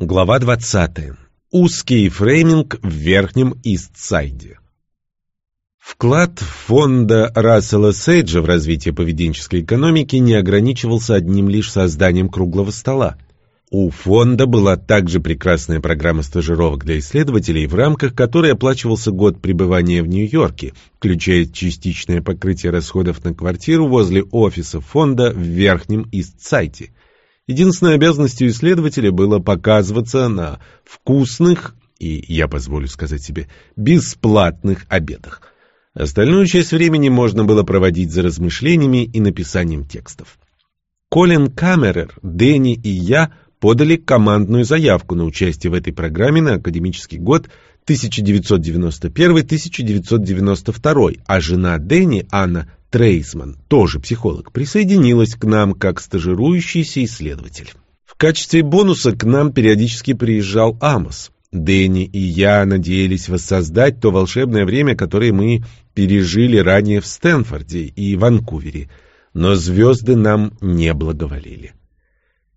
Глава 20. Узкий фрейминг в Верхнем Истсайде. Вклад фонда Рассела Сейджа в развитие поведенческой экономики не ограничивался одним лишь созданием круглого стола. У фонда была также прекрасная программа стажировок для исследователей, в рамках которой оплачивался год пребывания в Нью-Йорке, включая частичное покрытие расходов на квартиру возле офиса фонда в Верхнем Истсайде – Единственной обязанностью исследователя было показываться на вкусных и, я позволю сказать себе, бесплатных обедах. Остальную часть времени можно было проводить за размышлениями и написанием текстов. Колин Камерер, Дэнни и я подали командную заявку на участие в этой программе на академический год 1991-1992, а жена Дэнни, Анна Трейсман, тоже психолог, присоединилась к нам как стажирующийся исследователь. В качестве бонуса к нам периодически приезжал Амос. Дэнни и я надеялись воссоздать то волшебное время, которое мы пережили ранее в Стэнфорде и Ванкувере, но звезды нам не благоволили.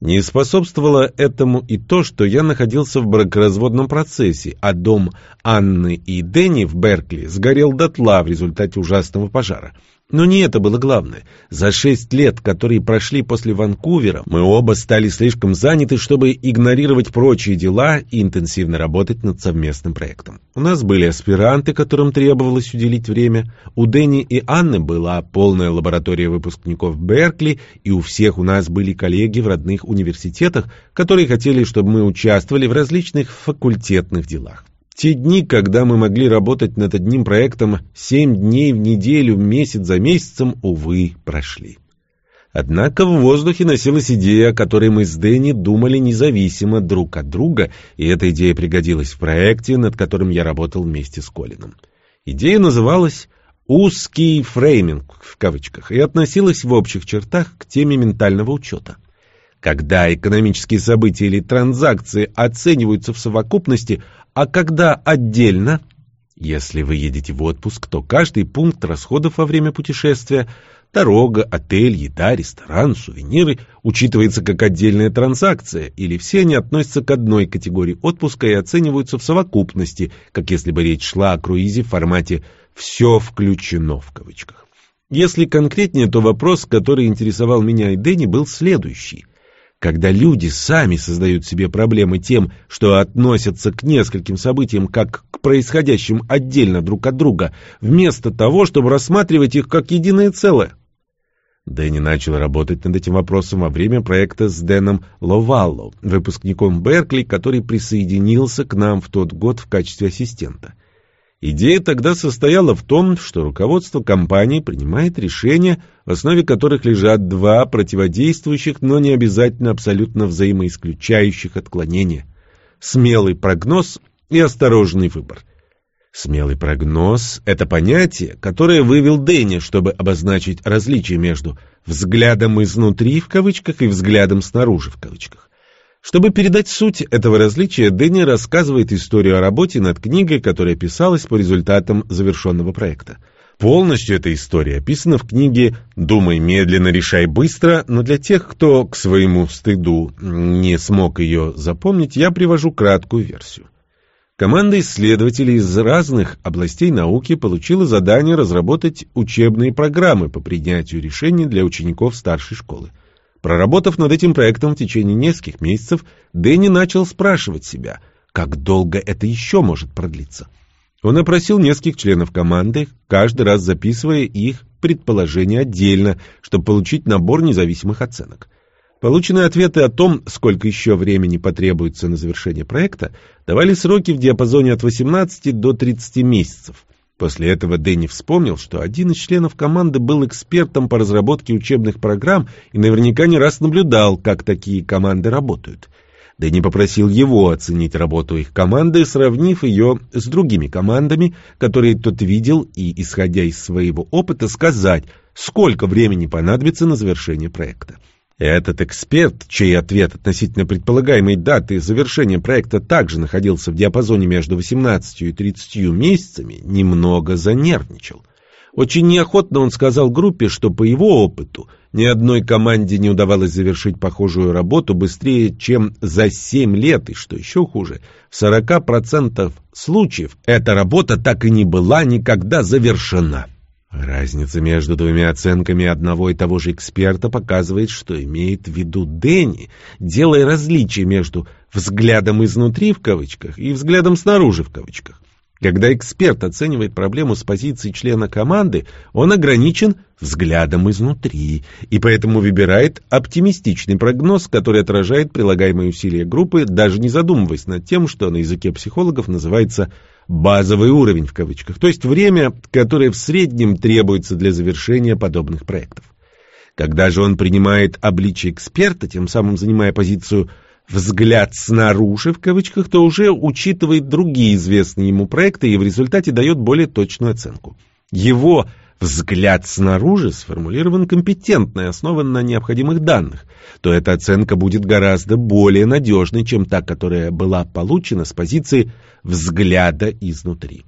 Не способствовало этому и то, что я находился в бракоразводном процессе, а дом Анны и Дэнни в Беркли сгорел дотла в результате ужасного пожара. Но не это было главное. За шесть лет, которые прошли после Ванкувера, мы оба стали слишком заняты, чтобы игнорировать прочие дела и интенсивно работать над совместным проектом. У нас были аспиранты, которым требовалось уделить время. У Дэнни и Анны была полная лаборатория выпускников Беркли, и у всех у нас были коллеги в родных университетах, которые хотели, чтобы мы участвовали в различных факультетных делах. Те дни, когда мы могли работать над одним проектом семь дней в неделю, месяц за месяцем, увы, прошли. Однако в воздухе носилась идея, о которой мы с Дэнни думали независимо друг от друга, и эта идея пригодилась в проекте, над которым я работал вместе с Колином. Идея называлась «узкий фрейминг» в кавычках и относилась в общих чертах к теме ментального учета. Когда экономические события или транзакции оцениваются в совокупности, а когда отдельно, если вы едете в отпуск, то каждый пункт расходов во время путешествия – дорога, отель, еда, ресторан, сувениры – учитывается как отдельная транзакция, или все они относятся к одной категории отпуска и оцениваются в совокупности, как если бы речь шла о круизе в формате «все включено» в кавычках. Если конкретнее, то вопрос, который интересовал меня и Дэнни, был следующий. Когда люди сами создают себе проблемы тем, что относятся к нескольким событиям как к происходящим отдельно друг от друга, вместо того, чтобы рассматривать их как единое целое. Дэнни начал работать над этим вопросом во время проекта с Дэном Ловалло, выпускником Беркли, который присоединился к нам в тот год в качестве ассистента. Идея тогда состояла в том, что руководство компании принимает решения, в основе которых лежат два противодействующих, но не обязательно абсолютно взаимоисключающих отклонения. Смелый прогноз и осторожный выбор. Смелый прогноз – это понятие, которое вывел Дэнни, чтобы обозначить различие между «взглядом изнутри» в кавычках и «взглядом снаружи» в кавычках. Чтобы передать суть этого различия, Дэнни рассказывает историю о работе над книгой, которая писалась по результатам завершенного проекта. Полностью эта история описана в книге «Думай медленно, решай быстро», но для тех, кто к своему стыду не смог ее запомнить, я привожу краткую версию. Команда исследователей из разных областей науки получила задание разработать учебные программы по принятию решений для учеников старшей школы. Проработав над этим проектом в течение нескольких месяцев, Дэнни начал спрашивать себя, как долго это еще может продлиться. Он опросил нескольких членов команды, каждый раз записывая их предположения отдельно, чтобы получить набор независимых оценок. Полученные ответы о том, сколько еще времени потребуется на завершение проекта, давали сроки в диапазоне от 18 до 30 месяцев. После этого Дэнни вспомнил, что один из членов команды был экспертом по разработке учебных программ и наверняка не раз наблюдал, как такие команды работают. Дэнни попросил его оценить работу их команды, сравнив ее с другими командами, которые тот видел, и, исходя из своего опыта, сказать, сколько времени понадобится на завершение проекта. Этот эксперт, чей ответ относительно предполагаемой даты завершения проекта также находился в диапазоне между 18 и 30 месяцами, немного занервничал. Очень неохотно он сказал группе, что по его опыту ни одной команде не удавалось завершить похожую работу быстрее, чем за 7 лет, и что еще хуже, в 40% случаев эта работа так и не была никогда завершена. Разница между двумя оценками одного и того же эксперта показывает, что имеет в виду Дэнни, делая различие между «взглядом изнутри» в кавычках и «взглядом снаружи» в кавычках. Когда эксперт оценивает проблему с позиции члена команды, он ограничен взглядом изнутри и поэтому выбирает оптимистичный прогноз, который отражает прилагаемые усилия группы, даже не задумываясь над тем, что на языке психологов называется «базовый уровень» в кавычках, то есть время, которое в среднем требуется для завершения подобных проектов. Когда же он принимает обличие эксперта, тем самым занимая позицию взгляд снаружи в кавычках, то уже учитывает другие известные ему проекты и в результате дает более точную оценку. Его взгляд снаружи сформулирован компетентно и основан на необходимых данных, то эта оценка будет гораздо более надежной, чем та, которая была получена с позиции взгляда изнутри.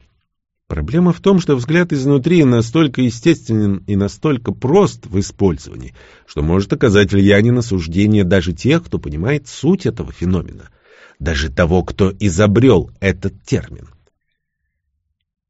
Проблема в том, что взгляд изнутри настолько естественен и настолько прост в использовании, что может оказать влияние на суждение даже тех, кто понимает суть этого феномена, даже того, кто изобрел этот термин.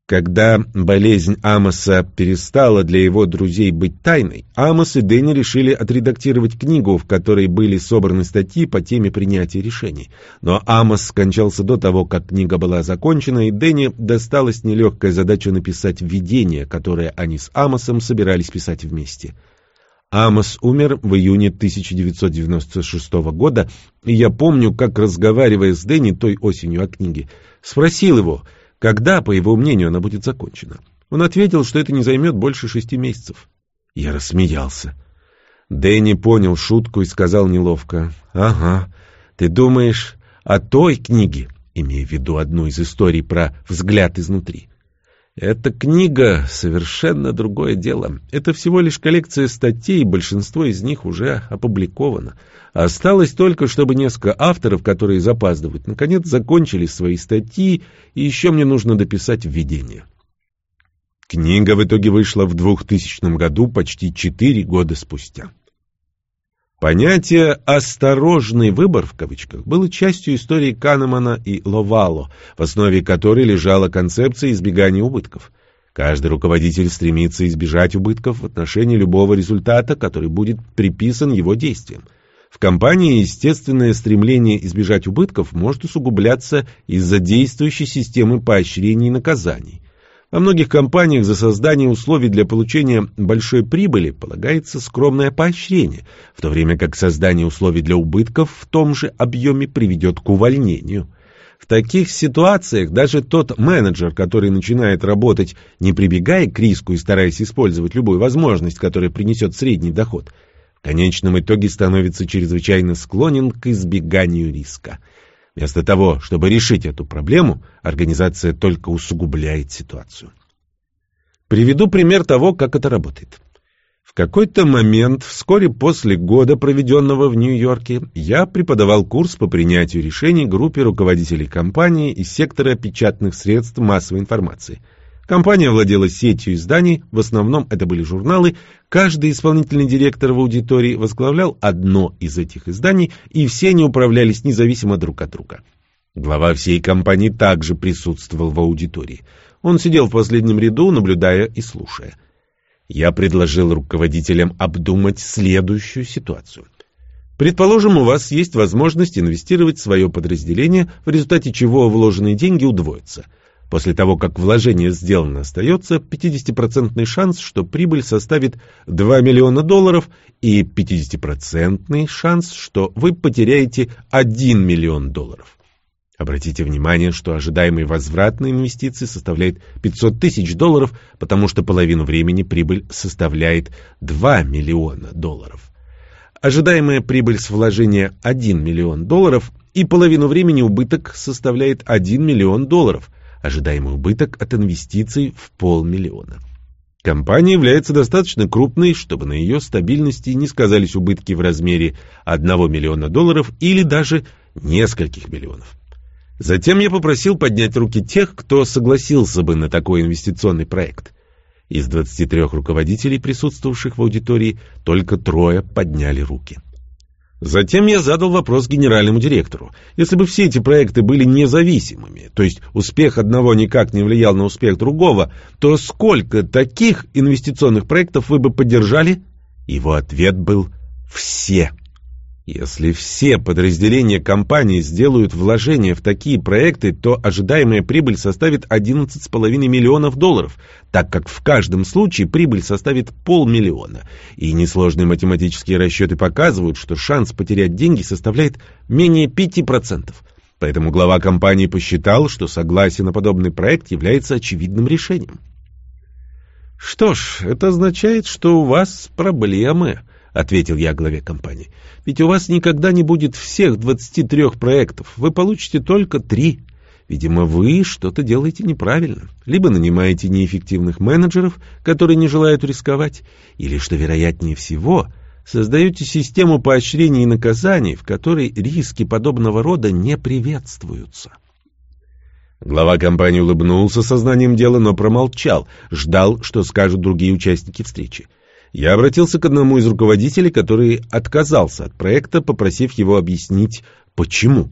Когда болезнь Амоса перестала для его друзей быть тайной, Амос и Дэнни решили отредактировать книгу, в которой были собраны статьи по теме принятия решений. Но Амос скончался до того, как книга была закончена, и Дэнни досталась нелегкая задача написать введение, которое они с Амосом собирались писать вместе. Амос умер в июне 1996 года, и я помню, как, разговаривая с Дэнни той осенью о книге, спросил его — когда, по его мнению, она будет закончена. Он ответил, что это не займет больше шести месяцев. Я рассмеялся. Дэнни понял шутку и сказал неловко. «Ага, ты думаешь о той книге?» имея в виду одну из историй про взгляд изнутри. Эта книга — совершенно другое дело. Это всего лишь коллекция статей, большинство из них уже опубликовано. Осталось только, чтобы несколько авторов, которые запаздывают, наконец закончили свои статьи, и еще мне нужно дописать введение. Книга в итоге вышла в 2000 году, почти четыре года спустя. Понятие «осторожный выбор» в кавычках было частью истории Канемана и Ловало, в основе которой лежала концепция избегания убытков. Каждый руководитель стремится избежать убытков в отношении любого результата, который будет приписан его действиям. В компании естественное стремление избежать убытков может усугубляться из-за действующей системы поощрений и наказаний. Во многих компаниях за создание условий для получения большой прибыли полагается скромное поощрение, в то время как создание условий для убытков в том же объеме приведет к увольнению. В таких ситуациях даже тот менеджер, который начинает работать, не прибегая к риску и стараясь использовать любую возможность, которая принесет средний доход, в конечном итоге становится чрезвычайно склонен к избеганию риска – Вместо того, чтобы решить эту проблему, организация только усугубляет ситуацию. Приведу пример того, как это работает. В какой-то момент, вскоре после года, проведенного в Нью-Йорке, я преподавал курс по принятию решений группе руководителей компании из сектора печатных средств массовой информации – Компания владела сетью изданий, в основном это были журналы. Каждый исполнительный директор в аудитории возглавлял одно из этих изданий, и все они управлялись независимо друг от друга. Глава всей компании также присутствовал в аудитории. Он сидел в последнем ряду, наблюдая и слушая. Я предложил руководителям обдумать следующую ситуацию. Предположим, у вас есть возможность инвестировать в свое подразделение, в результате чего вложенные деньги удвоятся – После того, как вложение сделано, остается 50% шанс, что прибыль составит 2 миллиона долларов и 50% шанс, что вы потеряете 1 миллион долларов. Обратите внимание, что ожидаемый возврат на инвестиции составляет 500 тысяч долларов, потому что половину времени прибыль составляет 2 миллиона долларов. Ожидаемая прибыль с вложения 1 миллион долларов и половину времени убыток составляет 1 миллион долларов – ожидаемый убыток от инвестиций в полмиллиона. Компания является достаточно крупной, чтобы на ее стабильности не сказались убытки в размере 1 миллиона долларов или даже нескольких миллионов. Затем я попросил поднять руки тех, кто согласился бы на такой инвестиционный проект. Из 23 руководителей, присутствовавших в аудитории, только трое подняли руки. Затем я задал вопрос генеральному директору. Если бы все эти проекты были независимыми, то есть успех одного никак не влиял на успех другого, то сколько таких инвестиционных проектов вы бы поддержали? Его ответ был «все». Если все подразделения компании сделают вложения в такие проекты, то ожидаемая прибыль составит 11,5 миллионов долларов, так как в каждом случае прибыль составит полмиллиона. И несложные математические расчеты показывают, что шанс потерять деньги составляет менее 5%. Поэтому глава компании посчитал, что согласие на подобный проект является очевидным решением. «Что ж, это означает, что у вас проблемы», — ответил я главе компании. «Ведь у вас никогда не будет всех 23 проектов. Вы получите только три. Видимо, вы что-то делаете неправильно. Либо нанимаете неэффективных менеджеров, которые не желают рисковать, или, что вероятнее всего, создаете систему поощрений и наказаний, в которой риски подобного рода не приветствуются». Глава компании улыбнулся сознанием дела, но промолчал, ждал, что скажут другие участники встречи. Я обратился к одному из руководителей, который отказался от проекта, попросив его объяснить, почему.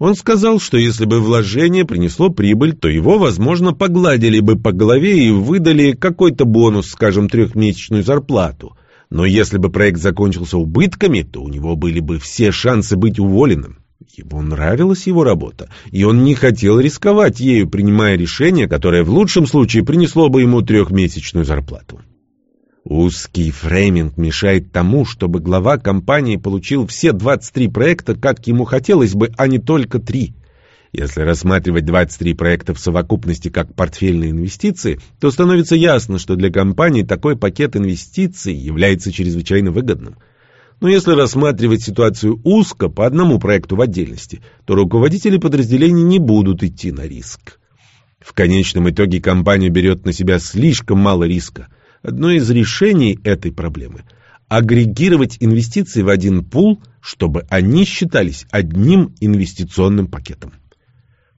Он сказал, что если бы вложение принесло прибыль, то его, возможно, погладили бы по голове и выдали какой-то бонус, скажем, трехмесячную зарплату. Но если бы проект закончился убытками, то у него были бы все шансы быть уволенным. Ему нравилась его работа, и он не хотел рисковать ею, принимая решение, которое в лучшем случае принесло бы ему трехмесячную зарплату. Узкий фрейминг мешает тому, чтобы глава компании получил все 23 проекта, как ему хотелось бы, а не только три. Если рассматривать 23 проекта в совокупности как портфельные инвестиции, то становится ясно, что для компании такой пакет инвестиций является чрезвычайно выгодным. Но если рассматривать ситуацию узко по одному проекту в отдельности, то руководители подразделений не будут идти на риск. В конечном итоге компания берет на себя слишком мало риска – Одно из решений этой проблемы – агрегировать инвестиции в один пул, чтобы они считались одним инвестиционным пакетом.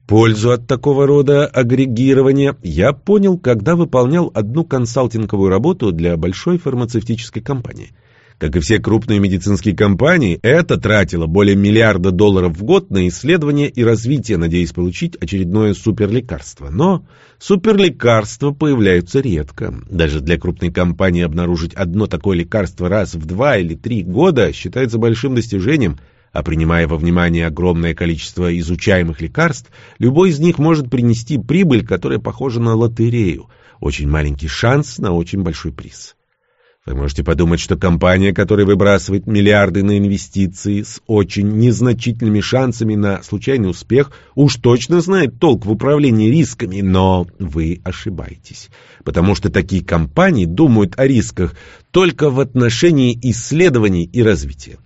Пользу от такого рода агрегирования я понял, когда выполнял одну консалтинговую работу для большой фармацевтической компании – как и все крупные медицинские компании, это тратило более миллиарда долларов в год на исследование и развитие, надеясь получить очередное суперлекарство. Но суперлекарства появляются редко. Даже для крупной компании обнаружить одно такое лекарство раз в два или три года считается большим достижением – а принимая во внимание огромное количество изучаемых лекарств, любой из них может принести прибыль, которая похожа на лотерею. Очень маленький шанс на очень большой приз. Вы можете подумать, что компания, которая выбрасывает миллиарды на инвестиции с очень незначительными шансами на случайный успех, уж точно знает толк в управлении рисками, но вы ошибаетесь, потому что такие компании думают о рисках только в отношении исследований и развития.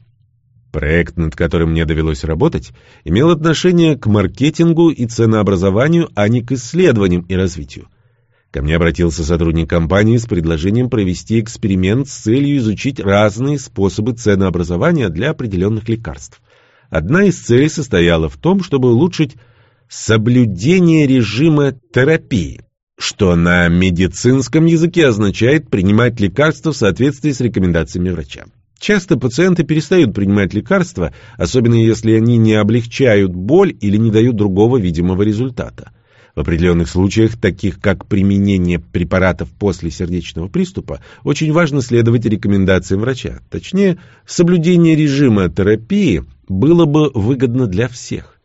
Проект, над которым мне довелось работать, имел отношение к маркетингу и ценообразованию, а не к исследованиям и развитию. Ко мне обратился сотрудник компании с предложением провести эксперимент с целью изучить разные способы ценообразования для определенных лекарств. Одна из целей состояла в том, чтобы улучшить соблюдение режима терапии, что на медицинском языке означает принимать лекарства в соответствии с рекомендациями врача. Часто пациенты перестают принимать лекарства, особенно если они не облегчают боль или не дают другого видимого результата. В определенных случаях, таких как применение препаратов после сердечного приступа, очень важно следовать рекомендациям врача. Точнее, соблюдение режима терапии было бы выгодно для всех.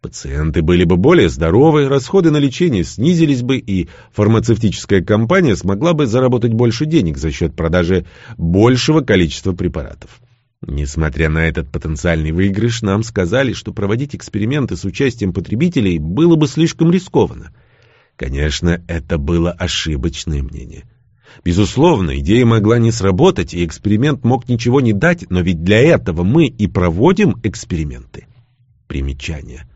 Пациенты были бы более здоровы, расходы на лечение снизились бы, и фармацевтическая компания смогла бы заработать больше денег за счет продажи большего количества препаратов. Несмотря на этот потенциальный выигрыш, нам сказали, что проводить эксперименты с участием потребителей было бы слишком рискованно. Конечно, это было ошибочное мнение. Безусловно, идея могла не сработать, и эксперимент мог ничего не дать, но ведь для этого мы и проводим эксперименты. Примечание.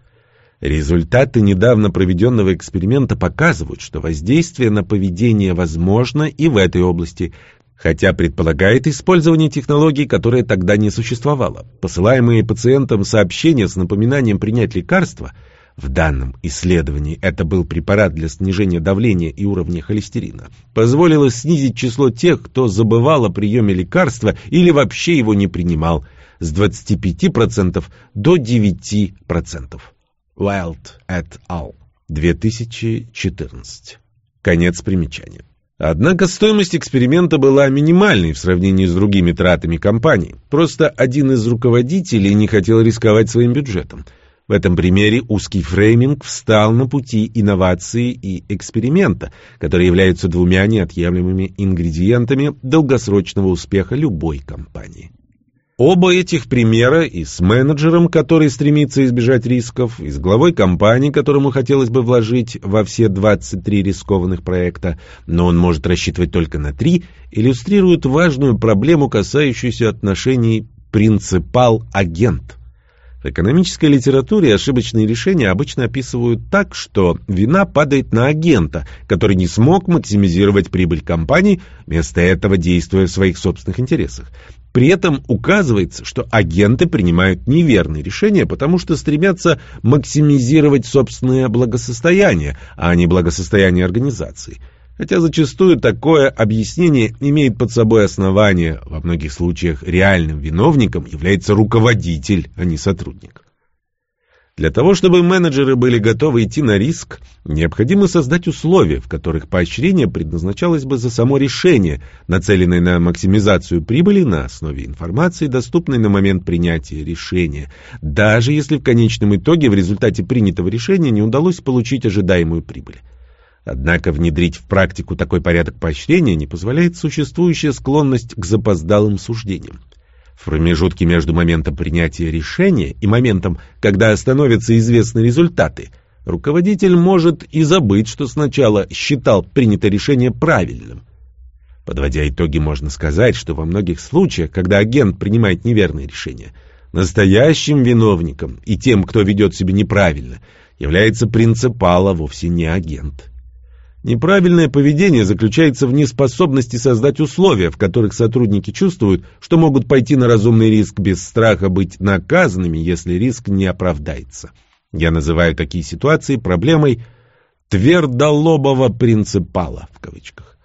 Результаты недавно проведенного эксперимента показывают, что воздействие на поведение возможно и в этой области, хотя предполагает использование технологий, которая тогда не существовала. Посылаемые пациентам сообщения с напоминанием принять лекарство в данном исследовании это был препарат для снижения давления и уровня холестерина, позволило снизить число тех, кто забывал о приеме лекарства или вообще его не принимал, с 25% до 9%. Wild et al. 2014. Конец примечания. Однако стоимость эксперимента была минимальной в сравнении с другими тратами компании. Просто один из руководителей не хотел рисковать своим бюджетом. В этом примере узкий фрейминг встал на пути инновации и эксперимента, которые являются двумя неотъемлемыми ингредиентами долгосрочного успеха любой компании. Оба этих примера и с менеджером, который стремится избежать рисков, и с главой компании, которому хотелось бы вложить во все 23 рискованных проекта, но он может рассчитывать только на три, иллюстрируют важную проблему, касающуюся отношений принципал-агент. В экономической литературе ошибочные решения обычно описывают так, что вина падает на агента, который не смог максимизировать прибыль компании, вместо этого действуя в своих собственных интересах. При этом указывается, что агенты принимают неверные решения, потому что стремятся максимизировать собственное благосостояние, а не благосостояние организации – Хотя зачастую такое объяснение имеет под собой основание, во многих случаях реальным виновником является руководитель, а не сотрудник. Для того, чтобы менеджеры были готовы идти на риск, необходимо создать условия, в которых поощрение предназначалось бы за само решение, нацеленное на максимизацию прибыли на основе информации, доступной на момент принятия решения, даже если в конечном итоге в результате принятого решения не удалось получить ожидаемую прибыль. Однако внедрить в практику такой порядок поощрения не позволяет существующая склонность к запоздалым суждениям. В промежутке между моментом принятия решения и моментом, когда становятся известны результаты, руководитель может и забыть, что сначала считал принятое решение правильным. Подводя итоги, можно сказать, что во многих случаях, когда агент принимает неверные решения, настоящим виновником и тем, кто ведет себя неправильно, является принципал, а вовсе не агент. Неправильное поведение заключается в неспособности создать условия, в которых сотрудники чувствуют, что могут пойти на разумный риск без страха быть наказанными, если риск не оправдается. Я называю такие ситуации проблемой «твердолобого принципала» в кавычках.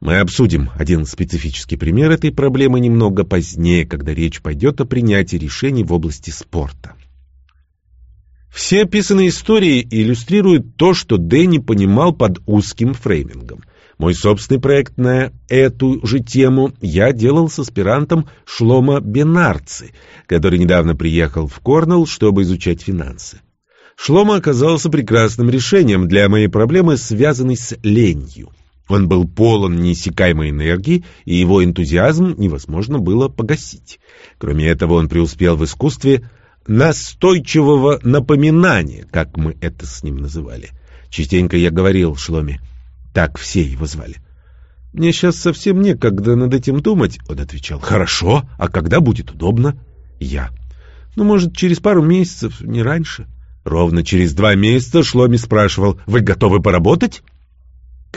Мы обсудим один специфический пример этой проблемы немного позднее, когда речь пойдет о принятии решений в области спорта. Все описанные истории иллюстрируют то, что Дэнни понимал под узким фреймингом. Мой собственный проект на эту же тему я делал с аспирантом Шлома Бенарци, который недавно приехал в Корнелл, чтобы изучать финансы. Шлома оказался прекрасным решением для моей проблемы, связанной с ленью. Он был полон неиссякаемой энергии, и его энтузиазм невозможно было погасить. Кроме этого, он преуспел в искусстве настойчивого напоминания, как мы это с ним называли. Частенько я говорил Шломе, так все его звали. «Мне сейчас совсем некогда над этим думать», — он отвечал. «Хорошо, а когда будет удобно?» «Я». «Ну, может, через пару месяцев, не раньше». Ровно через два месяца Шломи спрашивал, «Вы готовы поработать?»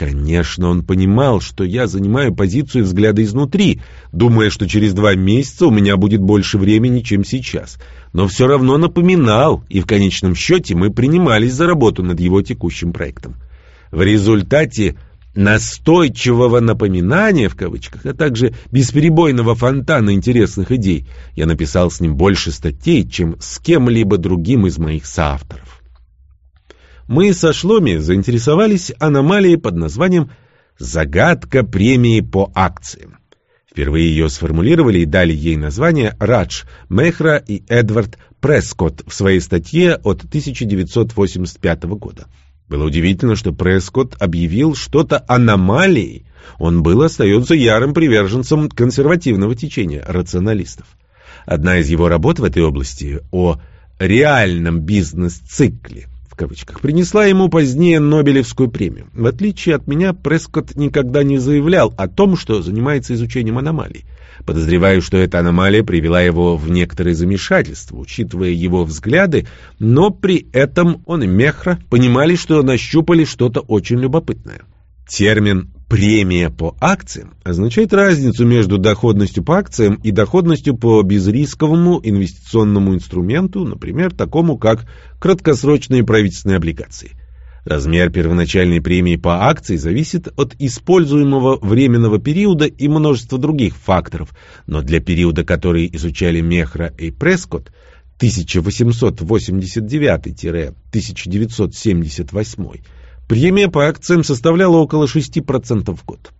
Конечно, он понимал, что я занимаю позицию взгляда изнутри, думая, что через два месяца у меня будет больше времени, чем сейчас. Но все равно напоминал, и в конечном счете мы принимались за работу над его текущим проектом. В результате настойчивого напоминания, в кавычках, а также бесперебойного фонтана интересных идей, я написал с ним больше статей, чем с кем-либо другим из моих соавторов мы со Шломи заинтересовались аномалией под названием «Загадка премии по акциям». Впервые ее сформулировали и дали ей название Радж Мехра и Эдвард Прескотт в своей статье от 1985 года. Было удивительно, что Прескотт объявил что-то аномалией. Он был остается ярым приверженцем консервативного течения рационалистов. Одна из его работ в этой области о реальном бизнес-цикле кавычках, принесла ему позднее Нобелевскую премию. В отличие от меня, Прескотт никогда не заявлял о том, что занимается изучением аномалий. Подозреваю, что эта аномалия привела его в некоторое замешательство, учитывая его взгляды, но при этом он и Мехра понимали, что нащупали что-то очень любопытное. Термин «премия по акциям» означает разницу между доходностью по акциям и доходностью по безрисковому инвестиционному инструменту, например, такому как краткосрочные правительственные облигации. Размер первоначальной премии по акции зависит от используемого временного периода и множества других факторов, но для периода, который изучали Мехра и Прескотт, 1889-1978, премия по акциям составляла около 6% в год.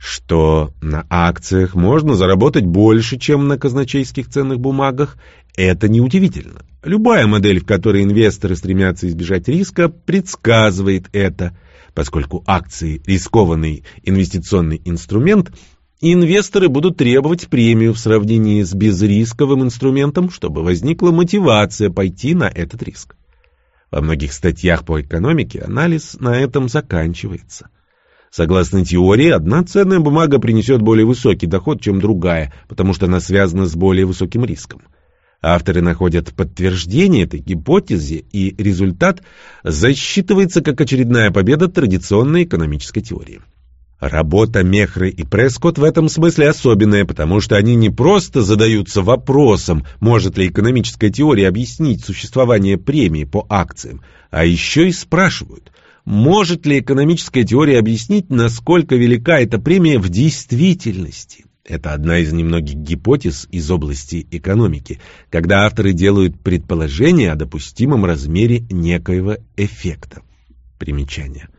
Что на акциях можно заработать больше, чем на казначейских ценных бумагах, это неудивительно. Любая модель, в которой инвесторы стремятся избежать риска, предсказывает это. Поскольку акции – рискованный инвестиционный инструмент, инвесторы будут требовать премию в сравнении с безрисковым инструментом, чтобы возникла мотивация пойти на этот риск. Во многих статьях по экономике анализ на этом заканчивается. Согласно теории, одна ценная бумага принесет более высокий доход, чем другая, потому что она связана с более высоким риском. Авторы находят подтверждение этой гипотезе, и результат засчитывается как очередная победа традиционной экономической теории. Работа Мехры и Прескотт в этом смысле особенная, потому что они не просто задаются вопросом, может ли экономическая теория объяснить существование премии по акциям, а еще и спрашивают, может ли экономическая теория объяснить, насколько велика эта премия в действительности. Это одна из немногих гипотез из области экономики, когда авторы делают предположение о допустимом размере некоего эффекта. Примечание.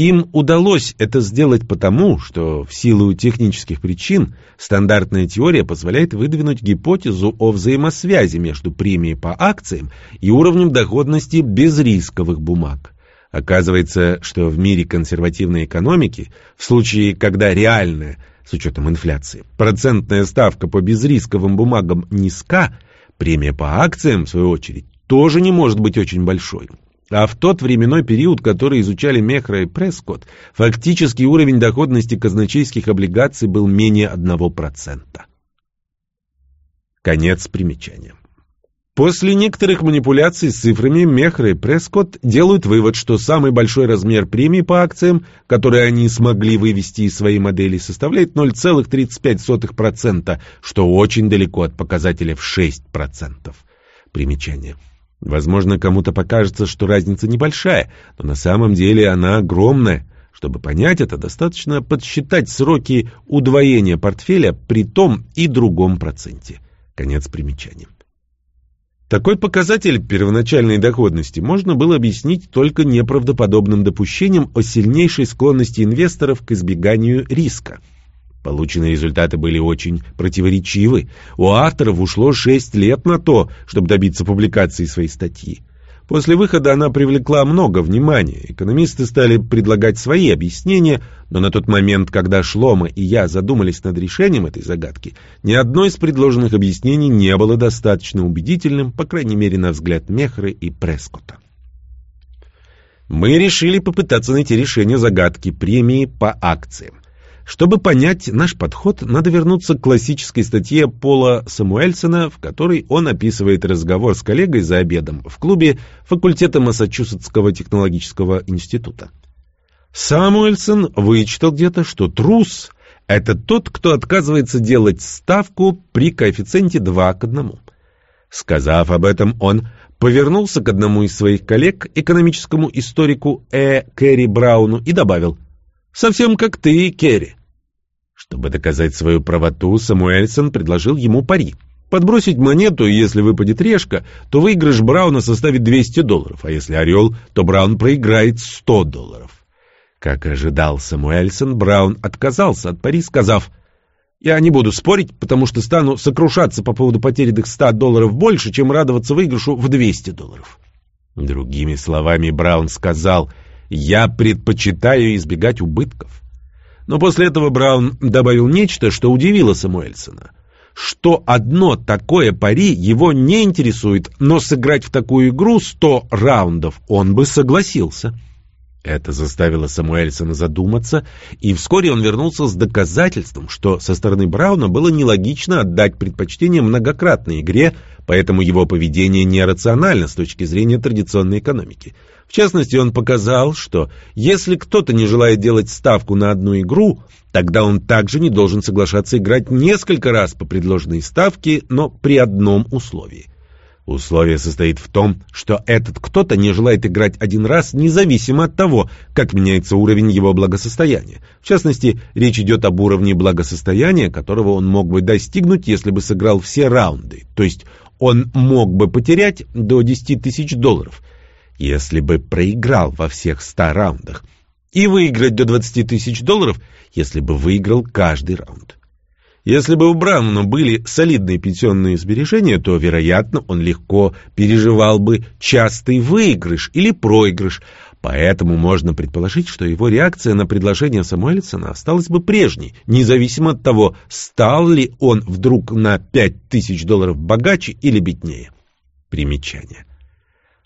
Им удалось это сделать потому, что в силу технических причин стандартная теория позволяет выдвинуть гипотезу о взаимосвязи между премией по акциям и уровнем доходности безрисковых бумаг. Оказывается, что в мире консервативной экономики, в случае, когда реальная, с учетом инфляции, процентная ставка по безрисковым бумагам низка, премия по акциям, в свою очередь, тоже не может быть очень большой. А в тот временной период, который изучали Мехра и Прескотт, фактический уровень доходности казначейских облигаций был менее 1%. Конец примечания. После некоторых манипуляций с цифрами Мехра и Прескотт делают вывод, что самый большой размер премии по акциям, который они смогли вывести из своей модели, составляет 0,35%, что очень далеко от показателя в 6%. Примечание. Возможно, кому-то покажется, что разница небольшая, но на самом деле она огромная. Чтобы понять это, достаточно подсчитать сроки удвоения портфеля при том и другом проценте. Конец примечания. Такой показатель первоначальной доходности можно было объяснить только неправдоподобным допущением о сильнейшей склонности инвесторов к избеганию риска. Полученные результаты были очень противоречивы. У авторов ушло шесть лет на то, чтобы добиться публикации своей статьи. После выхода она привлекла много внимания. Экономисты стали предлагать свои объяснения, но на тот момент, когда Шлома и я задумались над решением этой загадки, ни одно из предложенных объяснений не было достаточно убедительным, по крайней мере, на взгляд Мехры и Прескота. Мы решили попытаться найти решение загадки премии по акциям. Чтобы понять наш подход, надо вернуться к классической статье Пола Самуэльсона, в которой он описывает разговор с коллегой за обедом в клубе факультета Массачусетского технологического института. Самуэльсон вычитал где-то, что трус – это тот, кто отказывается делать ставку при коэффициенте 2 к 1. Сказав об этом, он повернулся к одному из своих коллег, экономическому историку Э. Кэрри Брауну, и добавил «Совсем как ты, Керри». Чтобы доказать свою правоту, Самуэльсон предложил ему пари. Подбросить монету, если выпадет решка, то выигрыш Брауна составит 200 долларов, а если орел, то Браун проиграет 100 долларов. Как ожидал Самуэльсон, Браун отказался от пари, сказав, «Я не буду спорить, потому что стану сокрушаться по поводу потерянных 100 долларов больше, чем радоваться выигрышу в 200 долларов». Другими словами, Браун сказал, «Я предпочитаю избегать убытков». Но после этого Браун добавил нечто, что удивило Самуэльсона. Что одно такое пари его не интересует, но сыграть в такую игру сто раундов он бы согласился. Это заставило Самуэльсона задуматься, и вскоре он вернулся с доказательством, что со стороны Брауна было нелогично отдать предпочтение многократной игре, поэтому его поведение нерационально с точки зрения традиционной экономики. В частности, он показал, что если кто-то не желает делать ставку на одну игру, тогда он также не должен соглашаться играть несколько раз по предложенной ставке, но при одном условии – Условие состоит в том, что этот кто-то не желает играть один раз, независимо от того, как меняется уровень его благосостояния. В частности, речь идет об уровне благосостояния, которого он мог бы достигнуть, если бы сыграл все раунды. То есть он мог бы потерять до 10 тысяч долларов, если бы проиграл во всех 100 раундах, и выиграть до 20 тысяч долларов, если бы выиграл каждый раунд. Если бы у Брауна были солидные пенсионные сбережения, то, вероятно, он легко переживал бы частый выигрыш или проигрыш, поэтому можно предположить, что его реакция на предложение Самуэльсона осталась бы прежней, независимо от того, стал ли он вдруг на 5000 долларов богаче или беднее. Примечание.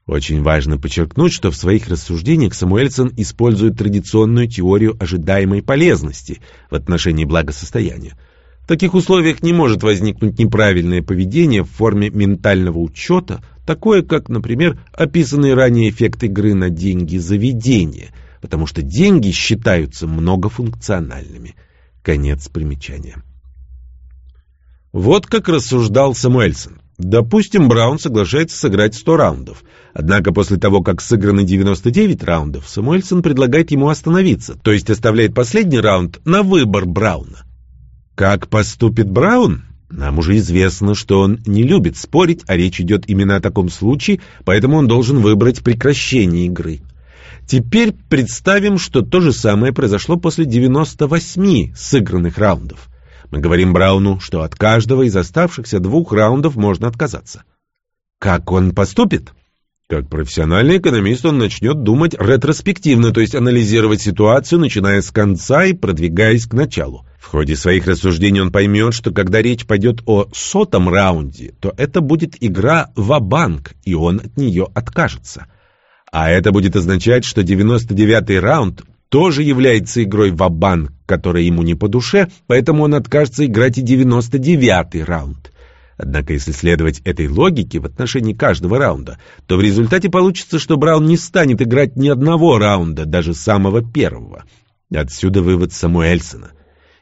Очень важно подчеркнуть, что в своих рассуждениях Самуэльсон использует традиционную теорию ожидаемой полезности в отношении благосостояния. В таких условиях не может возникнуть неправильное поведение в форме ментального учета, такое как, например, описанный ранее эффект игры на деньги заведения, потому что деньги считаются многофункциональными. Конец примечания. Вот как рассуждал Самуэльсон. Допустим, Браун соглашается сыграть 100 раундов. Однако после того, как сыграны 99 раундов, Самуэльсон предлагает ему остановиться, то есть оставляет последний раунд на выбор Брауна. Как поступит Браун? Нам уже известно, что он не любит спорить, а речь идет именно о таком случае, поэтому он должен выбрать прекращение игры. Теперь представим, что то же самое произошло после 98 сыгранных раундов. Мы говорим Брауну, что от каждого из оставшихся двух раундов можно отказаться. Как он поступит? Как профессиональный экономист он начнет думать ретроспективно, то есть анализировать ситуацию, начиная с конца и продвигаясь к началу. В ходе своих рассуждений он поймет, что когда речь пойдет о сотом раунде, то это будет игра в банк и он от нее откажется. А это будет означать, что 99-й раунд тоже является игрой в банк которая ему не по душе, поэтому он откажется играть и 99-й раунд. Однако, если следовать этой логике в отношении каждого раунда, то в результате получится, что Браун не станет играть ни одного раунда, даже самого первого. Отсюда вывод Самуэльсона.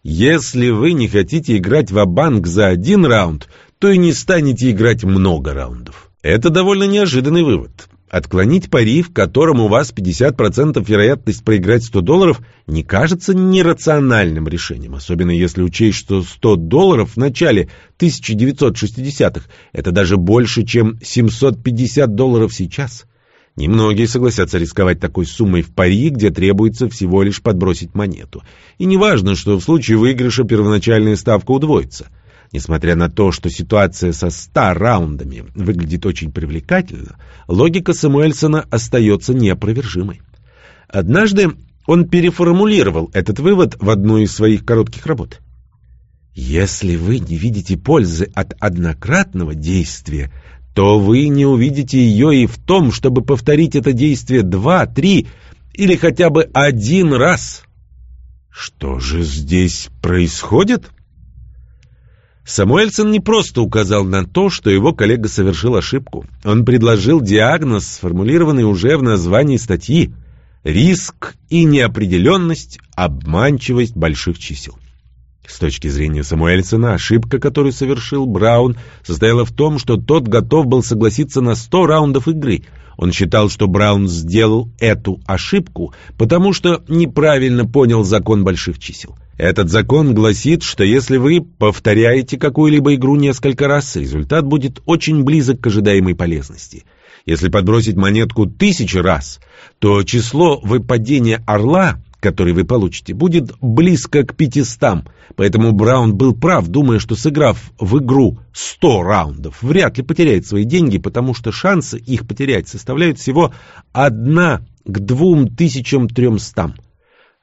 Если вы не хотите играть в банк за один раунд, то и не станете играть много раундов. Это довольно неожиданный вывод. Отклонить пари, в котором у вас 50% вероятность проиграть 100 долларов, не кажется нерациональным решением, особенно если учесть, что 100 долларов в начале 1960-х – это даже больше, чем 750 долларов сейчас. Немногие согласятся рисковать такой суммой в пари, где требуется всего лишь подбросить монету. И не важно, что в случае выигрыша первоначальная ставка удвоится – Несмотря на то, что ситуация со ста раундами выглядит очень привлекательно, логика Самуэльсона остается неопровержимой. Однажды он переформулировал этот вывод в одну из своих коротких работ. Если вы не видите пользы от однократного действия, то вы не увидите ее и в том, чтобы повторить это действие два, три или хотя бы один раз. Что же здесь происходит? Самуэльсон не просто указал на то, что его коллега совершил ошибку. Он предложил диагноз, сформулированный уже в названии статьи «Риск и неопределенность, обманчивость больших чисел». С точки зрения Самуэльсона, ошибка, которую совершил Браун, состояла в том, что тот готов был согласиться на 100 раундов игры. Он считал, что Браун сделал эту ошибку, потому что неправильно понял закон больших чисел. Этот закон гласит, что если вы повторяете какую-либо игру несколько раз, результат будет очень близок к ожидаемой полезности. Если подбросить монетку тысячи раз, то число выпадения орла, который вы получите, будет близко к 500. Поэтому Браун был прав, думая, что сыграв в игру 100 раундов, вряд ли потеряет свои деньги, потому что шансы их потерять составляют всего 1 к 2300.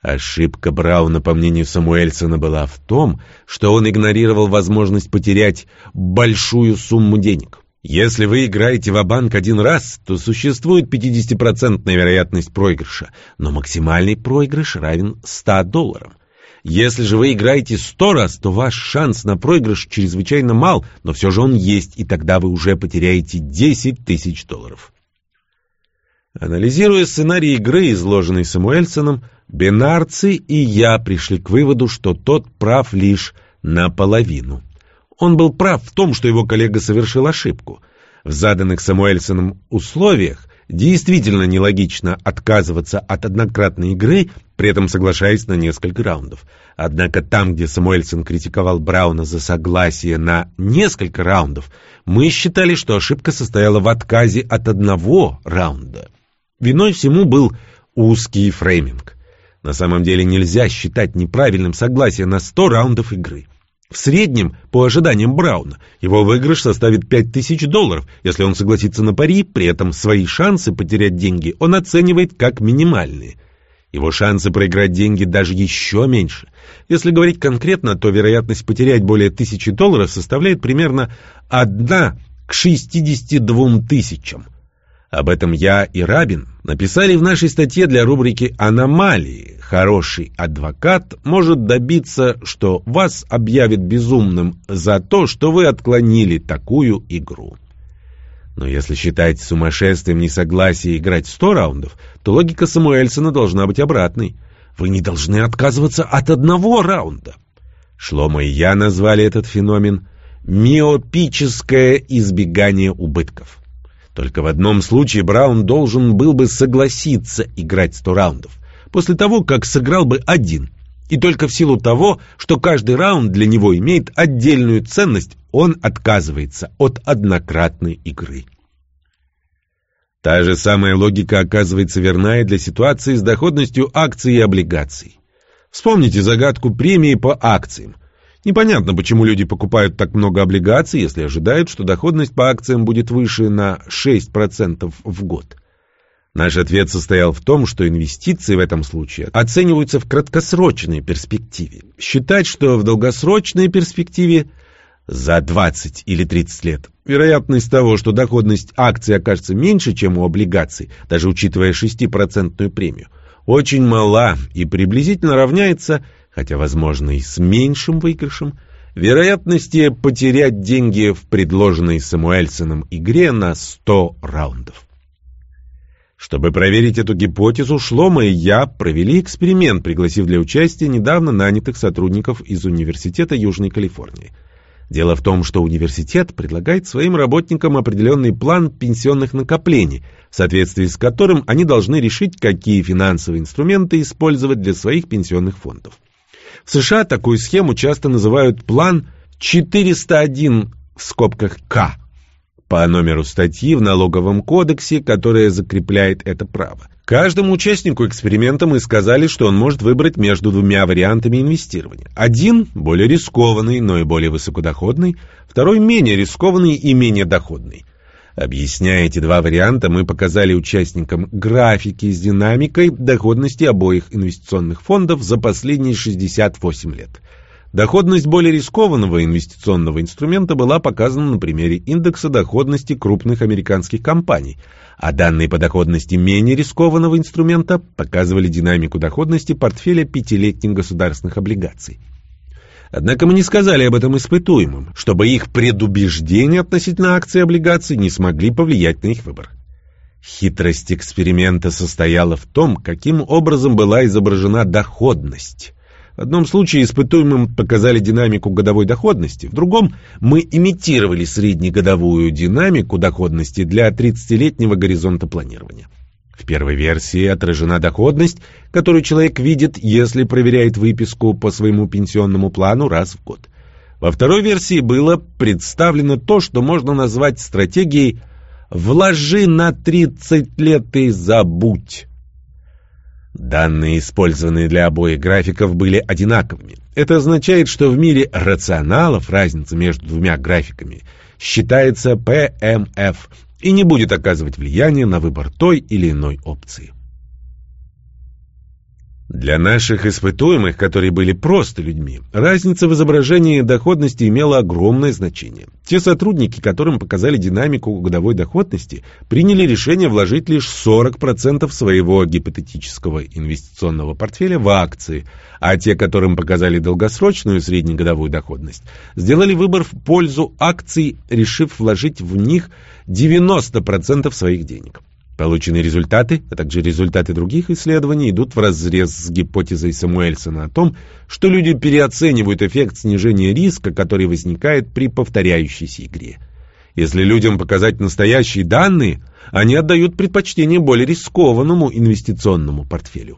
Ошибка Брауна, по мнению Самуэльсона, была в том, что он игнорировал возможность потерять большую сумму денег. Если вы играете в банк один раз, то существует 50% вероятность проигрыша, но максимальный проигрыш равен 100 долларам. Если же вы играете 100 раз, то ваш шанс на проигрыш чрезвычайно мал, но все же он есть, и тогда вы уже потеряете 10 тысяч долларов. Анализируя сценарий игры, изложенный Самуэльсоном, Бенарци и я пришли к выводу, что тот прав лишь наполовину. Он был прав в том, что его коллега совершил ошибку. В заданных Самуэльсоном условиях действительно нелогично отказываться от однократной игры, при этом соглашаясь на несколько раундов. Однако там, где Самуэльсон критиковал Брауна за согласие на несколько раундов, мы считали, что ошибка состояла в отказе от одного раунда. Виной всему был узкий фрейминг. На самом деле нельзя считать неправильным согласие на 100 раундов игры. В среднем, по ожиданиям Брауна, его выигрыш составит 5000 долларов, если он согласится на пари, при этом свои шансы потерять деньги он оценивает как минимальные. Его шансы проиграть деньги даже еще меньше. Если говорить конкретно, то вероятность потерять более 1000 долларов составляет примерно 1 к 62 тысячам. Об этом я и Рабин написали в нашей статье для рубрики «Аномалии». Хороший адвокат может добиться, что вас объявят безумным за то, что вы отклонили такую игру. Но если считать сумасшествием несогласие играть 100 раундов, то логика Самуэльсона должна быть обратной. Вы не должны отказываться от одного раунда. Шлома и я назвали этот феномен «миопическое избегание убытков». Только в одном случае Браун должен был бы согласиться играть сто раундов, после того, как сыграл бы один. И только в силу того, что каждый раунд для него имеет отдельную ценность, он отказывается от однократной игры. Та же самая логика оказывается верна и для ситуации с доходностью акций и облигаций. Вспомните загадку премии по акциям. Непонятно, почему люди покупают так много облигаций, если ожидают, что доходность по акциям будет выше на 6% в год. Наш ответ состоял в том, что инвестиции в этом случае оцениваются в краткосрочной перспективе. Считать, что в долгосрочной перспективе за 20 или 30 лет вероятность того, что доходность акций окажется меньше, чем у облигаций, даже учитывая 6% премию, очень мала и приблизительно равняется хотя, возможно, и с меньшим выигрышем, вероятности потерять деньги в предложенной Самуэльсоном игре на 100 раундов. Чтобы проверить эту гипотезу, Шлома и я провели эксперимент, пригласив для участия недавно нанятых сотрудников из Университета Южной Калифорнии. Дело в том, что университет предлагает своим работникам определенный план пенсионных накоплений, в соответствии с которым они должны решить, какие финансовые инструменты использовать для своих пенсионных фондов. В США такую схему часто называют план 401 в скобках К по номеру статьи в налоговом кодексе, которая закрепляет это право. Каждому участнику эксперимента мы сказали, что он может выбрать между двумя вариантами инвестирования. Один – более рискованный, но и более высокодоходный, второй – менее рискованный и менее доходный. Объясняя эти два варианта, мы показали участникам графики с динамикой доходности обоих инвестиционных фондов за последние 68 лет. Доходность более рискованного инвестиционного инструмента была показана на примере индекса доходности крупных американских компаний, а данные по доходности менее рискованного инструмента показывали динамику доходности портфеля пятилетних государственных облигаций. Однако мы не сказали об этом испытуемым, чтобы их предубеждения относительно акций и облигаций не смогли повлиять на их выбор. Хитрость эксперимента состояла в том, каким образом была изображена доходность. В одном случае испытуемым показали динамику годовой доходности, в другом мы имитировали среднегодовую динамику доходности для 30-летнего горизонта планирования. В первой версии отражена доходность, которую человек видит, если проверяет выписку по своему пенсионному плану раз в год. Во второй версии было представлено то, что можно назвать стратегией «вложи на 30 лет и забудь». Данные, использованные для обоих графиков, были одинаковыми. Это означает, что в мире рационалов разница между двумя графиками считается PMF и не будет оказывать влияния на выбор той или иной опции. Для наших испытуемых, которые были просто людьми, разница в изображении доходности имела огромное значение. Те сотрудники, которым показали динамику годовой доходности, приняли решение вложить лишь 40% своего гипотетического инвестиционного портфеля в акции, а те, которым показали долгосрочную среднегодовую доходность, сделали выбор в пользу акций, решив вложить в них 90% своих денег. Полученные результаты, а также результаты других исследований идут вразрез с гипотезой Самуэльсона о том, что люди переоценивают эффект снижения риска, который возникает при повторяющейся игре. Если людям показать настоящие данные, они отдают предпочтение более рискованному инвестиционному портфелю.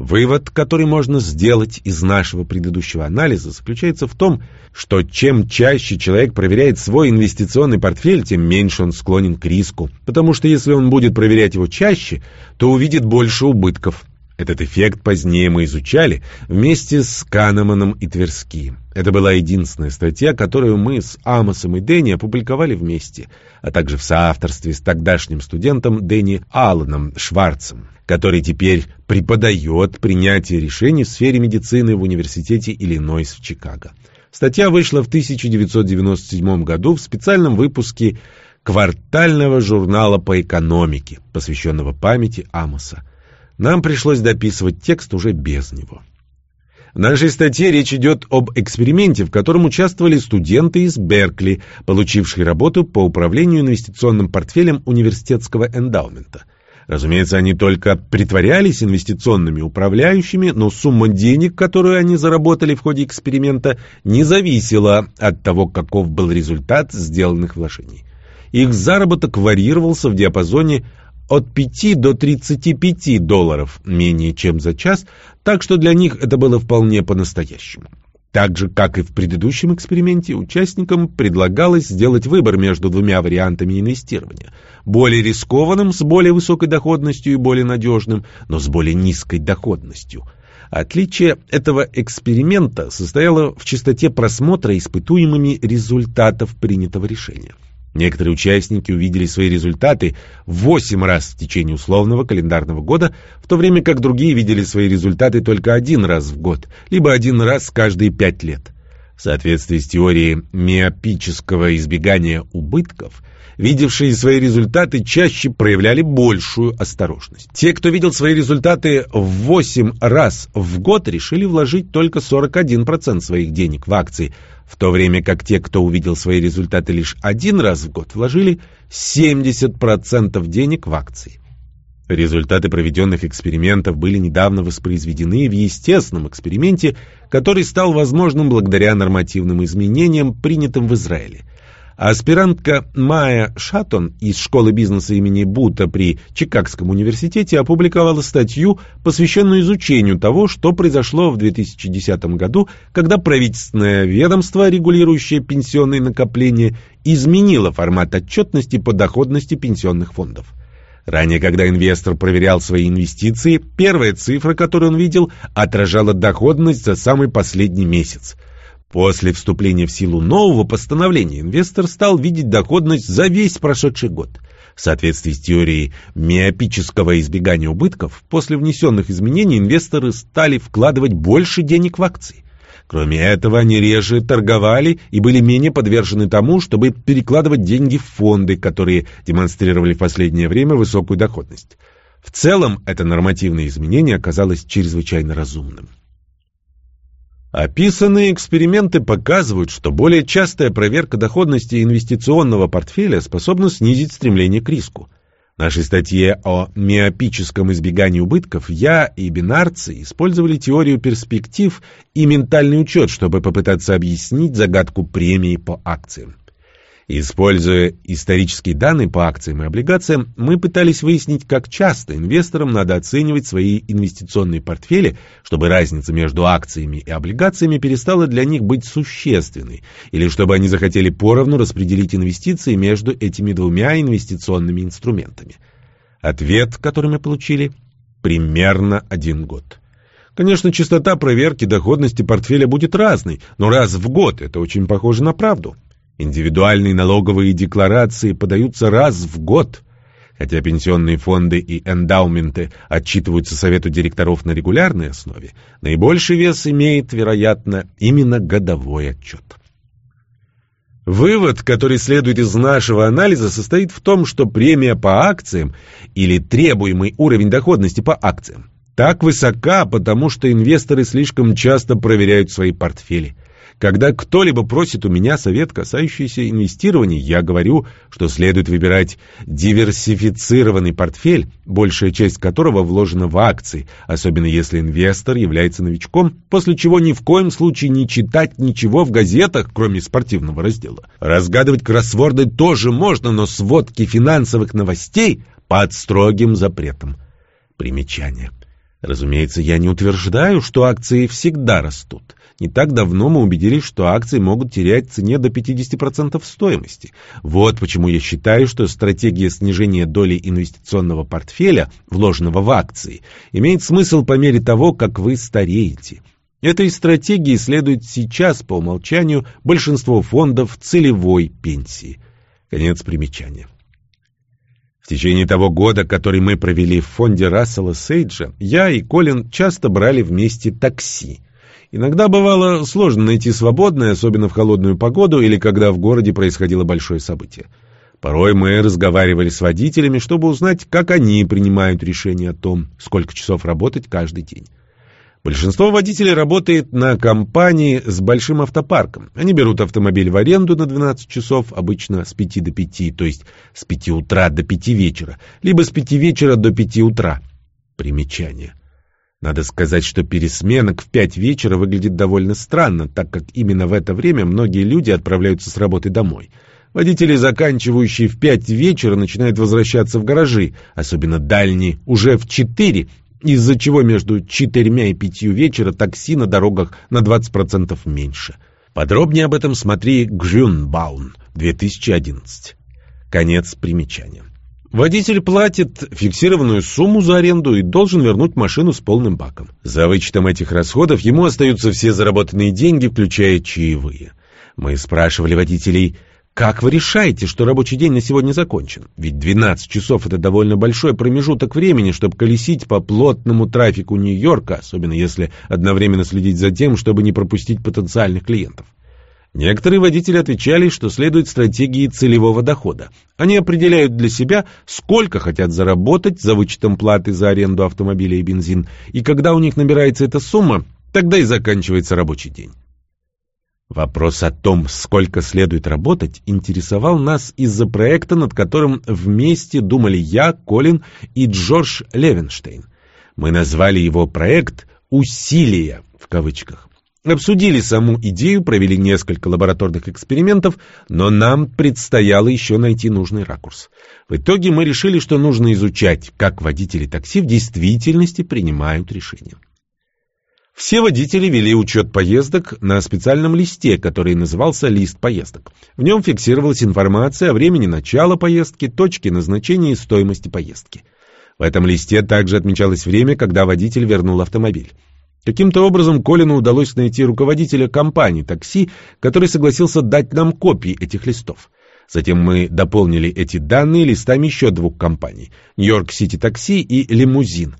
Вывод, который можно сделать из нашего предыдущего анализа, заключается в том, что чем чаще человек проверяет свой инвестиционный портфель, тем меньше он склонен к риску, потому что если он будет проверять его чаще, то увидит больше убытков. Этот эффект позднее мы изучали вместе с Канеманом и Тверски. Это была единственная статья, которую мы с Амосом и Дэнни опубликовали вместе, а также в соавторстве с тогдашним студентом Дэнни Алланом Шварцем, который теперь преподает принятие решений в сфере медицины в Университете Иллинойс в Чикаго. Статья вышла в 1997 году в специальном выпуске квартального журнала по экономике, посвященного памяти Амоса. Нам пришлось дописывать текст уже без него. В нашей статье речь идет об эксперименте, в котором участвовали студенты из Беркли, получившие работу по управлению инвестиционным портфелем университетского эндаумента. Разумеется, они только притворялись инвестиционными управляющими, но сумма денег, которую они заработали в ходе эксперимента, не зависела от того, каков был результат сделанных вложений. Их заработок варьировался в диапазоне от 5 до 35 долларов менее чем за час, так что для них это было вполне по-настоящему. Так же, как и в предыдущем эксперименте, участникам предлагалось сделать выбор между двумя вариантами инвестирования. Более рискованным, с более высокой доходностью и более надежным, но с более низкой доходностью. Отличие этого эксперимента состояло в частоте просмотра испытуемыми результатов принятого решения. Некоторые участники увидели свои результаты в 8 раз в течение условного календарного года, в то время как другие видели свои результаты только один раз в год, либо один раз каждые 5 лет. В соответствии с теорией миопического избегания убытков, видевшие свои результаты чаще проявляли большую осторожность. Те, кто видел свои результаты в 8 раз в год, решили вложить только 41% своих денег в акции – в то время как те, кто увидел свои результаты лишь один раз в год, вложили 70% денег в акции. Результаты проведенных экспериментов были недавно воспроизведены в естественном эксперименте, который стал возможным благодаря нормативным изменениям, принятым в Израиле. Аспирантка Майя Шаттон из школы бизнеса имени Бута при Чикагском университете опубликовала статью, посвященную изучению того, что произошло в 2010 году, когда правительственное ведомство, регулирующее пенсионные накопления, изменило формат отчетности по доходности пенсионных фондов. Ранее, когда инвестор проверял свои инвестиции, первая цифра, которую он видел, отражала доходность за самый последний месяц – После вступления в силу нового постановления инвестор стал видеть доходность за весь прошедший год. В соответствии с теорией миопического избегания убытков, после внесенных изменений инвесторы стали вкладывать больше денег в акции. Кроме этого, они реже торговали и были менее подвержены тому, чтобы перекладывать деньги в фонды, которые демонстрировали в последнее время высокую доходность. В целом, это нормативное изменение оказалось чрезвычайно разумным. Описанные эксперименты показывают, что более частая проверка доходности инвестиционного портфеля способна снизить стремление к риску. В нашей статье о миопическом избегании убытков я и бинарцы использовали теорию перспектив и ментальный учет, чтобы попытаться объяснить загадку премии по акциям. Используя исторические данные по акциям и облигациям, мы пытались выяснить, как часто инвесторам надо оценивать свои инвестиционные портфели, чтобы разница между акциями и облигациями перестала для них быть существенной, или чтобы они захотели поровну распределить инвестиции между этими двумя инвестиционными инструментами. Ответ, который мы получили, примерно один год. Конечно, частота проверки доходности портфеля будет разной, но раз в год это очень похоже на правду. Индивидуальные налоговые декларации подаются раз в год. Хотя пенсионные фонды и эндаументы отчитываются совету директоров на регулярной основе, наибольший вес имеет, вероятно, именно годовой отчет. Вывод, который следует из нашего анализа, состоит в том, что премия по акциям или требуемый уровень доходности по акциям так высока, потому что инвесторы слишком часто проверяют свои портфели – когда кто-либо просит у меня совет, касающийся инвестирования, я говорю, что следует выбирать диверсифицированный портфель, большая часть которого вложена в акции, особенно если инвестор является новичком, после чего ни в коем случае не читать ничего в газетах, кроме спортивного раздела. Разгадывать кроссворды тоже можно, но сводки финансовых новостей под строгим запретом. Примечание. Разумеется, я не утверждаю, что акции всегда растут. Не так давно мы убедились, что акции могут терять в цене до 50% стоимости. Вот почему я считаю, что стратегия снижения доли инвестиционного портфеля, вложенного в акции, имеет смысл по мере того, как вы стареете. Этой стратегии следует сейчас по умолчанию большинство фондов целевой пенсии. Конец примечания. В течение того года, который мы провели в фонде Рассела Сейджа, я и Колин часто брали вместе такси. Иногда бывало сложно найти свободное, особенно в холодную погоду или когда в городе происходило большое событие. Порой мы разговаривали с водителями, чтобы узнать, как они принимают решение о том, сколько часов работать каждый день. Большинство водителей работает на компании с большим автопарком. Они берут автомобиль в аренду на 12 часов, обычно с 5 до 5, то есть с 5 утра до 5 вечера, либо с 5 вечера до 5 утра. Примечание. Надо сказать, что пересменок в 5 вечера выглядит довольно странно, так как именно в это время многие люди отправляются с работы домой. Водители, заканчивающие в 5 вечера, начинают возвращаться в гаражи, особенно дальние, уже в 4, из-за чего между 4 и 5 вечера такси на дорогах на 20% меньше. Подробнее об этом смотри Грюнбаун, 2011. Конец примечания. Водитель платит фиксированную сумму за аренду и должен вернуть машину с полным баком. За вычетом этих расходов ему остаются все заработанные деньги, включая чаевые. Мы спрашивали водителей, как вы решаете, что рабочий день на сегодня закончен? Ведь 12 часов — это довольно большой промежуток времени, чтобы колесить по плотному трафику Нью-Йорка, особенно если одновременно следить за тем, чтобы не пропустить потенциальных клиентов. Некоторые водители отвечали, что следует стратегии целевого дохода. Они определяют для себя, сколько хотят заработать за вычетом платы за аренду автомобиля и бензин, и когда у них набирается эта сумма, тогда и заканчивается рабочий день. Вопрос о том, сколько следует работать, интересовал нас из-за проекта, над которым вместе думали я, Колин и Джордж Левенштейн. Мы назвали его проект «Усилия» в кавычках. Обсудили саму идею, провели несколько лабораторных экспериментов, но нам предстояло еще найти нужный ракурс. В итоге мы решили, что нужно изучать, как водители такси в действительности принимают решения. Все водители вели учет поездок на специальном листе, который назывался «Лист поездок». В нем фиксировалась информация о времени начала поездки, точке назначения и стоимости поездки. В этом листе также отмечалось время, когда водитель вернул автомобиль. Каким-то образом Колину удалось найти руководителя компании такси, который согласился дать нам копии этих листов. Затем мы дополнили эти данные листами еще двух компаний – Нью-Йорк-Сити Такси и Лимузин.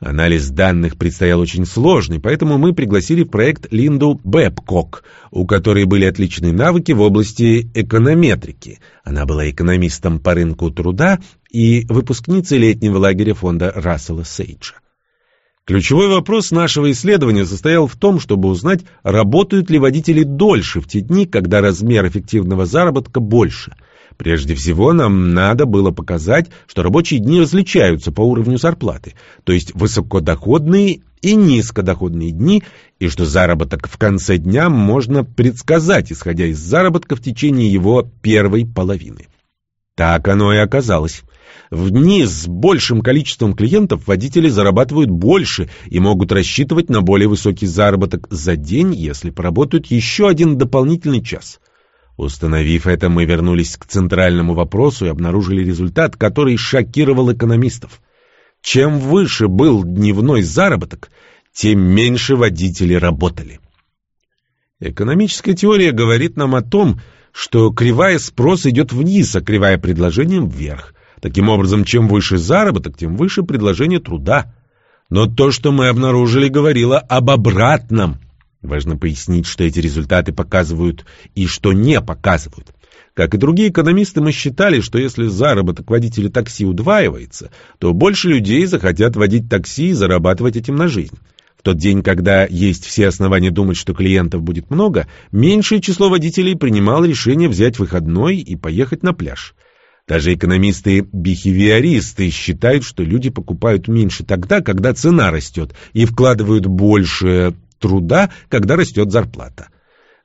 Анализ данных предстоял очень сложный, поэтому мы пригласили в проект Линду Бэбкок, у которой были отличные навыки в области эконометрики. Она была экономистом по рынку труда и выпускницей летнего лагеря фонда Рассела Сейджа. Ключевой вопрос нашего исследования состоял в том, чтобы узнать, работают ли водители дольше в те дни, когда размер эффективного заработка больше. Прежде всего, нам надо было показать, что рабочие дни различаются по уровню зарплаты, то есть высокодоходные и низкодоходные дни, и что заработок в конце дня можно предсказать, исходя из заработка в течение его первой половины. Так оно и оказалось. В дни с большим количеством клиентов водители зарабатывают больше и могут рассчитывать на более высокий заработок за день, если поработают еще один дополнительный час. Установив это, мы вернулись к центральному вопросу и обнаружили результат, который шокировал экономистов. Чем выше был дневной заработок, тем меньше водители работали. Экономическая теория говорит нам о том, что кривая спроса идет вниз, а кривая предложения вверх. Таким образом, чем выше заработок, тем выше предложение труда. Но то, что мы обнаружили, говорило об обратном. Важно пояснить, что эти результаты показывают и что не показывают. Как и другие экономисты, мы считали, что если заработок водителя такси удваивается, то больше людей захотят водить такси и зарабатывать этим на жизнь. В тот день, когда есть все основания думать, что клиентов будет много, меньшее число водителей принимало решение взять выходной и поехать на пляж. Даже экономисты-бихевиористы считают, что люди покупают меньше тогда, когда цена растет, и вкладывают больше труда, когда растет зарплата.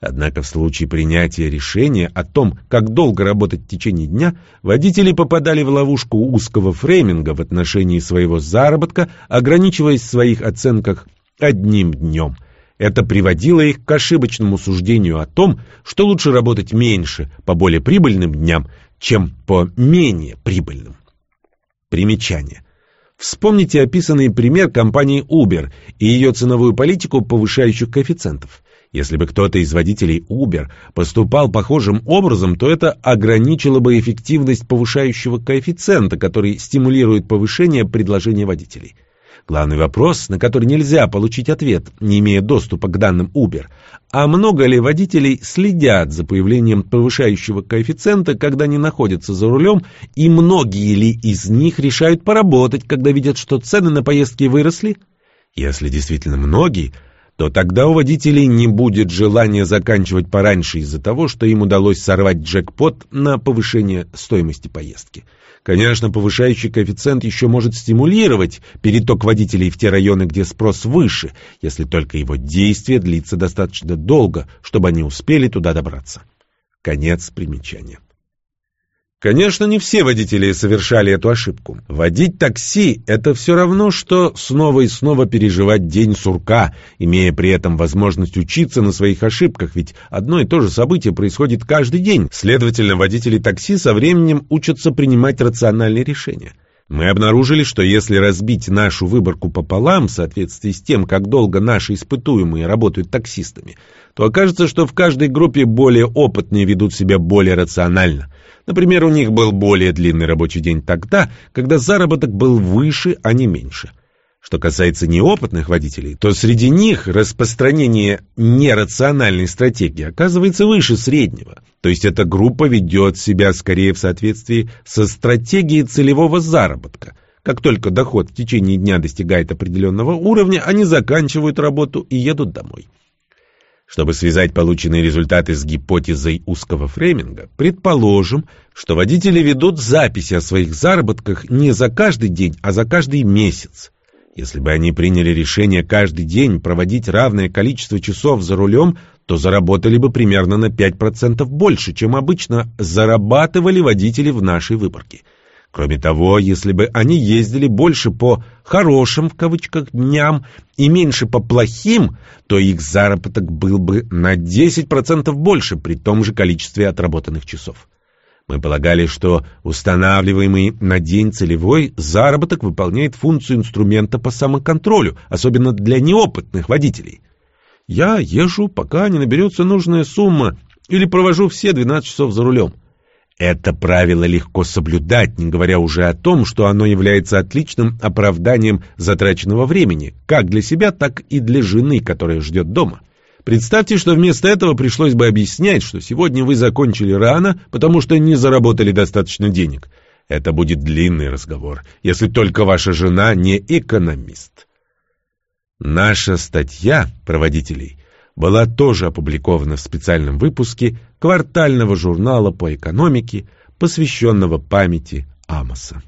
Однако в случае принятия решения о том, как долго работать в течение дня, водители попадали в ловушку узкого фрейминга в отношении своего заработка, ограничиваясь в своих оценках одним днем. Это приводило их к ошибочному суждению о том, что лучше работать меньше по более прибыльным дням, чем по менее прибыльным. Примечание. Вспомните описанный пример компании Uber и ее ценовую политику повышающих коэффициентов. Если бы кто-то из водителей Uber поступал похожим образом, то это ограничило бы эффективность повышающего коэффициента, который стимулирует повышение предложения водителей. Главный вопрос, на который нельзя получить ответ, не имея доступа к данным Uber, а много ли водителей следят за появлением повышающего коэффициента, когда они находятся за рулем, и многие ли из них решают поработать, когда видят, что цены на поездки выросли? Если действительно многие, то тогда у водителей не будет желания заканчивать пораньше из-за того, что им удалось сорвать джекпот на повышение стоимости поездки. Конечно, повышающий коэффициент еще может стимулировать переток водителей в те районы, где спрос выше, если только его действие длится достаточно долго, чтобы они успели туда добраться. Конец примечания. Конечно, не все водители совершали эту ошибку. Водить такси – это все равно, что снова и снова переживать день сурка, имея при этом возможность учиться на своих ошибках, ведь одно и то же событие происходит каждый день. Следовательно, водители такси со временем учатся принимать рациональные решения. Мы обнаружили, что если разбить нашу выборку пополам в соответствии с тем, как долго наши испытуемые работают таксистами, то окажется, что в каждой группе более опытные ведут себя более рационально. Например, у них был более длинный рабочий день тогда, когда заработок был выше, а не меньше. Что касается неопытных водителей, то среди них распространение нерациональной стратегии оказывается выше среднего. То есть эта группа ведет себя скорее в соответствии со стратегией целевого заработка. Как только доход в течение дня достигает определенного уровня, они заканчивают работу и едут домой. Чтобы связать полученные результаты с гипотезой узкого фрейминга, предположим, что водители ведут записи о своих заработках не за каждый день, а за каждый месяц. Если бы они приняли решение каждый день проводить равное количество часов за рулем, то заработали бы примерно на 5% больше, чем обычно зарабатывали водители в нашей выборке – Кроме того, если бы они ездили больше по «хорошим» в кавычках дням и меньше по «плохим», то их заработок был бы на 10% больше при том же количестве отработанных часов. Мы полагали, что устанавливаемый на день целевой заработок выполняет функцию инструмента по самоконтролю, особенно для неопытных водителей. Я езжу, пока не наберется нужная сумма, или провожу все 12 часов за рулем. Это правило легко соблюдать, не говоря уже о том, что оно является отличным оправданием затраченного времени, как для себя, так и для жены, которая ждет дома. Представьте, что вместо этого пришлось бы объяснять, что сегодня вы закончили рано, потому что не заработали достаточно денег. Это будет длинный разговор, если только ваша жена не экономист. Наша статья проводителей была тоже опубликована в специальном выпуске квартального журнала по экономике, посвященного памяти Амоса.